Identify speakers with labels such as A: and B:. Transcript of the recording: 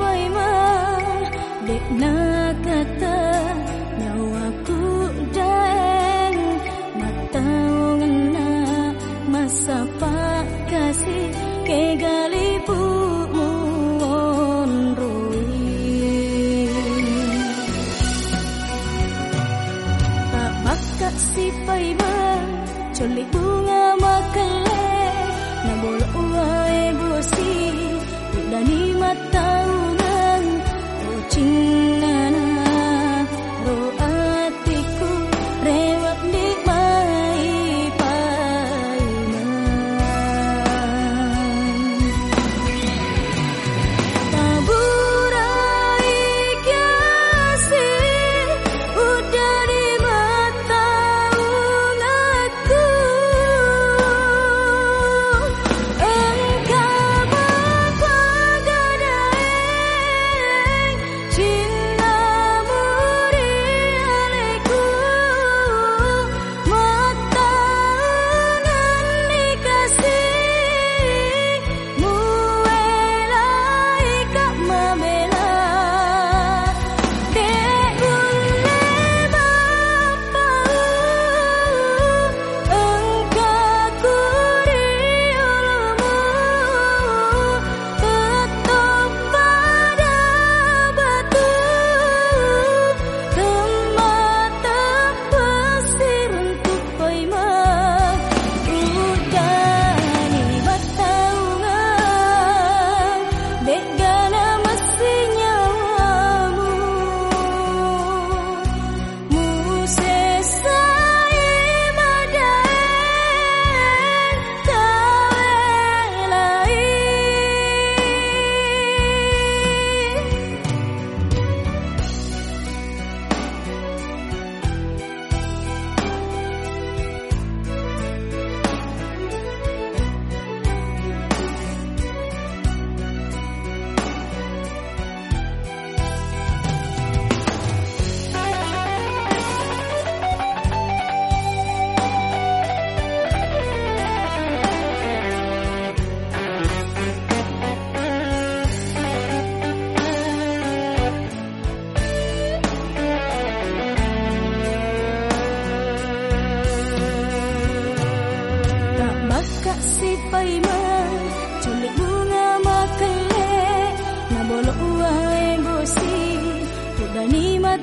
A: berima dek nak kata nyawaku dan mata ngena masa pak kasih kegali si. Pai ba cho li bunga ma kale na bol Makasih man Tulik bunga makale Nabolo ang emosi Tuganimat